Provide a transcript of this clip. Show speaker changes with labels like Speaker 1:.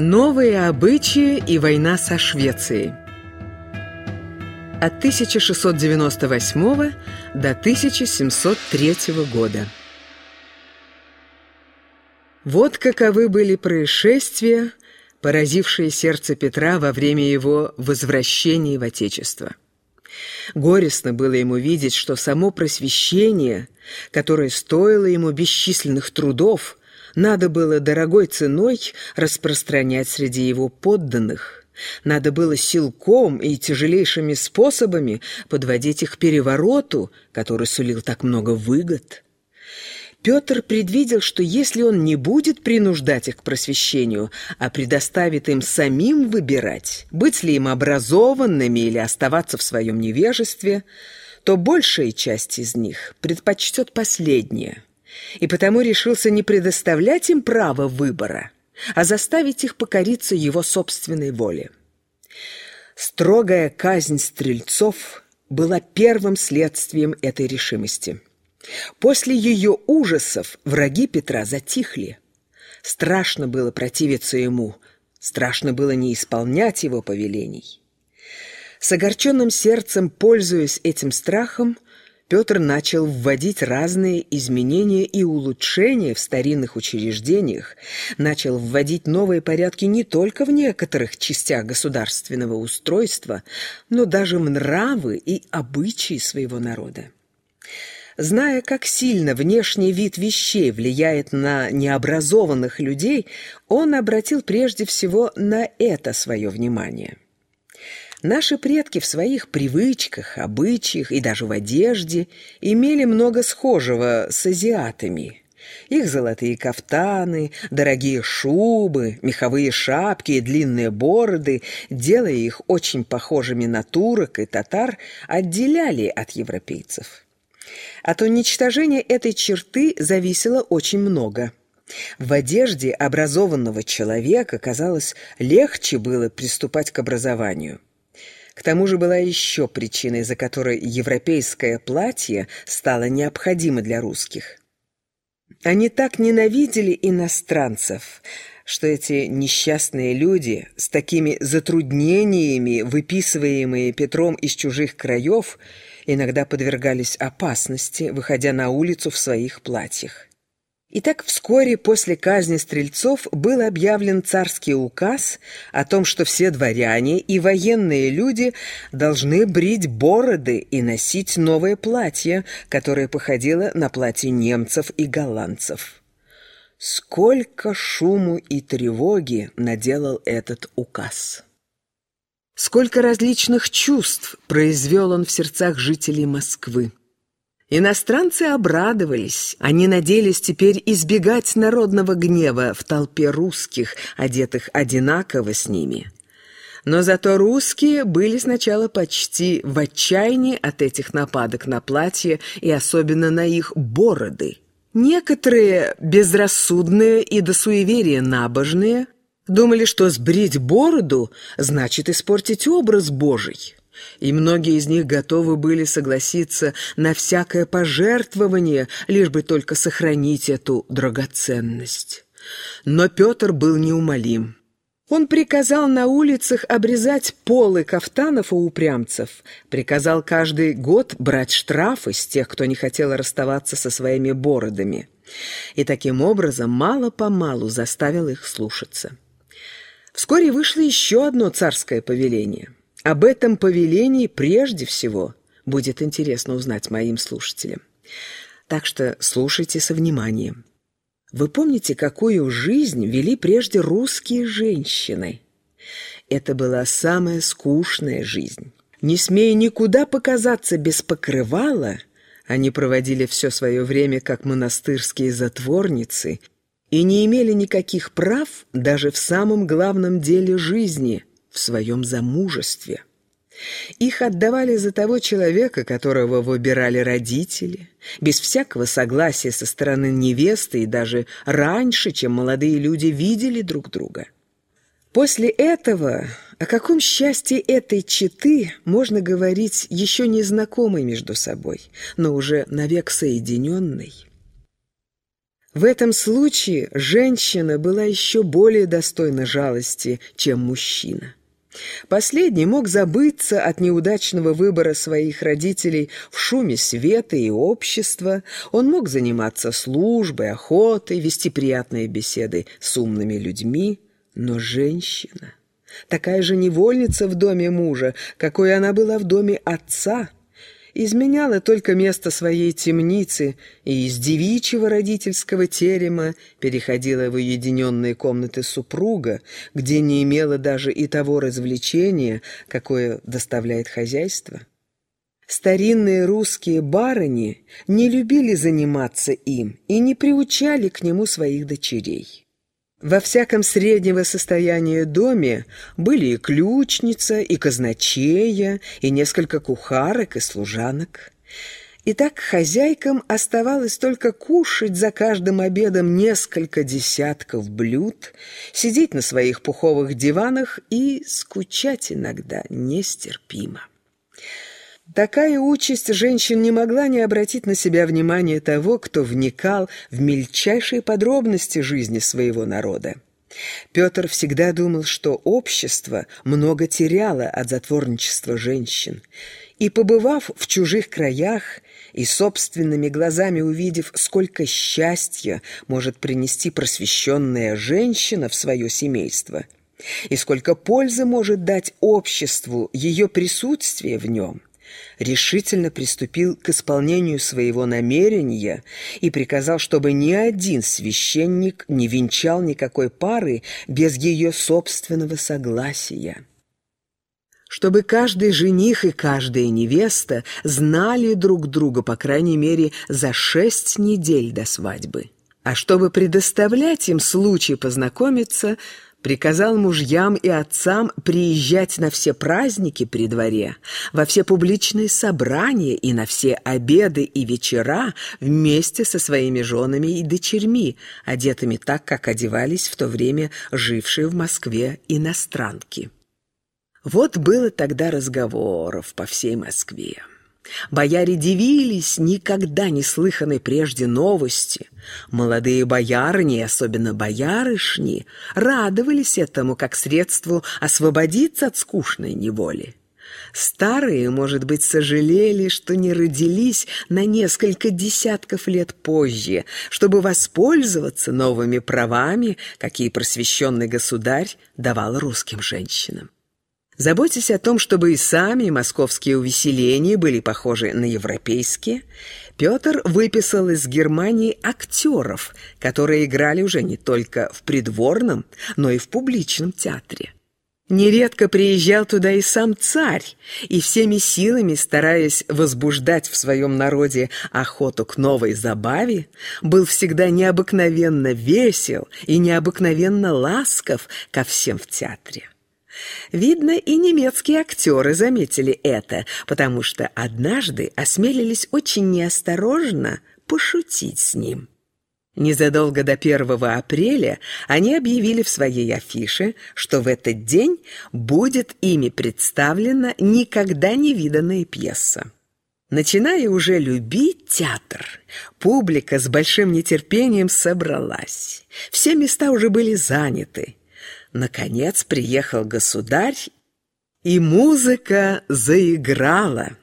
Speaker 1: Новые обычаи и война со Швецией От 1698 до 1703 года Вот каковы были происшествия, поразившие сердце Петра во время его возвращения в Отечество. Горестно было ему видеть, что само просвещение, которое стоило ему бесчисленных трудов, надо было дорогой ценой распространять среди его подданных. Надо было силком и тяжелейшими способами подводить их к перевороту, который сулил так много выгод. Петр предвидел, что если он не будет принуждать их к просвещению, а предоставит им самим выбирать, быть ли им образованными или оставаться в своем невежестве, то большая часть из них предпочтет последнее, и потому решился не предоставлять им право выбора, а заставить их покориться его собственной воле. Строгая казнь стрельцов была первым следствием этой решимости – После ее ужасов враги Петра затихли. Страшно было противиться ему, страшно было не исполнять его повелений. С огорченным сердцем, пользуясь этим страхом, Петр начал вводить разные изменения и улучшения в старинных учреждениях, начал вводить новые порядки не только в некоторых частях государственного устройства, но даже в нравы и обычаи своего народа. Зная, как сильно внешний вид вещей влияет на необразованных людей, он обратил прежде всего на это свое внимание. Наши предки в своих привычках, обычаях и даже в одежде имели много схожего с азиатами. Их золотые кафтаны, дорогие шубы, меховые шапки и длинные бороды, делая их очень похожими на турок и татар, отделяли от европейцев. От уничтожения этой черты зависело очень много. В одежде образованного человека, казалось, легче было приступать к образованию. К тому же была еще причина, из-за которой европейское платье стало необходимо для русских. Они так ненавидели иностранцев, что эти несчастные люди с такими затруднениями, выписываемые Петром из чужих краев, иногда подвергались опасности, выходя на улицу в своих платьях. Итак, вскоре после казни стрельцов был объявлен царский указ о том, что все дворяне и военные люди должны брить бороды и носить новое платье, которое походило на платье немцев и голландцев. Сколько шуму и тревоги наделал этот указ! Сколько различных чувств произвел он в сердцах жителей Москвы. Иностранцы обрадовались, они надеялись теперь избегать народного гнева в толпе русских, одетых одинаково с ними. Но зато русские были сначала почти в отчаянии от этих нападок на платье и особенно на их бороды. Некоторые, безрассудные и до суеверия набожные, Думали, что сбрить бороду значит испортить образ Божий. И многие из них готовы были согласиться на всякое пожертвование, лишь бы только сохранить эту драгоценность. Но Петр был неумолим. Он приказал на улицах обрезать полы кафтанов у упрямцев, приказал каждый год брать штрафы с тех, кто не хотел расставаться со своими бородами. И таким образом мало-помалу заставил их слушаться. Вскоре вышло еще одно царское повеление. Об этом повелении прежде всего будет интересно узнать моим слушателям. Так что слушайте со вниманием. Вы помните, какую жизнь вели прежде русские женщины? Это была самая скучная жизнь. Не смея никуда показаться без покрывала, они проводили все свое время как монастырские затворницы – и не имели никаких прав даже в самом главном деле жизни, в своем замужестве. Их отдавали за того человека, которого выбирали родители, без всякого согласия со стороны невесты и даже раньше, чем молодые люди видели друг друга. После этого о каком счастье этой четы можно говорить еще незнакомой между собой, но уже навек соединенной? В этом случае женщина была еще более достойна жалости, чем мужчина. Последний мог забыться от неудачного выбора своих родителей в шуме света и общества, он мог заниматься службой, охотой, вести приятные беседы с умными людьми, но женщина, такая же невольница в доме мужа, какой она была в доме отца – изменяла только место своей темницы и из девичьего родительского терема переходила в уединенные комнаты супруга, где не имела даже и того развлечения, какое доставляет хозяйство. Старинные русские барыни не любили заниматься им и не приучали к нему своих дочерей. Во всяком среднего состояния доме были и ключница, и казначея, и несколько кухарок и служанок. И так хозяйкам оставалось только кушать за каждым обедом несколько десятков блюд, сидеть на своих пуховых диванах и скучать иногда нестерпимо. Такая участь женщин не могла не обратить на себя внимание того, кто вникал в мельчайшие подробности жизни своего народа. Петр всегда думал, что общество много теряло от затворничества женщин, и, побывав в чужих краях и собственными глазами увидев, сколько счастья может принести просвещенная женщина в свое семейство, и сколько пользы может дать обществу ее присутствие в нем, решительно приступил к исполнению своего намерения и приказал, чтобы ни один священник не венчал никакой пары без ее собственного согласия. Чтобы каждый жених и каждая невеста знали друг друга, по крайней мере, за шесть недель до свадьбы. А чтобы предоставлять им случай познакомиться – приказал мужьям и отцам приезжать на все праздники при дворе, во все публичные собрания и на все обеды и вечера вместе со своими женами и дочерьми, одетыми так, как одевались в то время жившие в Москве иностранки. Вот было тогда разговоров по всей Москве. Бояре дивились никогда не слыханной прежде новости. Молодые боярни, особенно боярышни, радовались этому как средству освободиться от скучной неволи. Старые, может быть, сожалели, что не родились на несколько десятков лет позже, чтобы воспользоваться новыми правами, какие просвещенный государь давал русским женщинам. Заботясь о том, чтобы и сами московские увеселения были похожи на европейские, Петр выписал из Германии актеров, которые играли уже не только в придворном, но и в публичном театре. Нередко приезжал туда и сам царь, и всеми силами, стараясь возбуждать в своем народе охоту к новой забаве, был всегда необыкновенно весел и необыкновенно ласков ко всем в театре. Видно, и немецкие актеры заметили это, потому что однажды осмелились очень неосторожно пошутить с ним. Незадолго до 1 апреля они объявили в своей афише, что в этот день будет ими представлена никогда не виданная пьеса. Начиная уже любить театр, публика с большим нетерпением собралась. Все места уже были заняты. Наконец приехал государь, и музыка заиграла.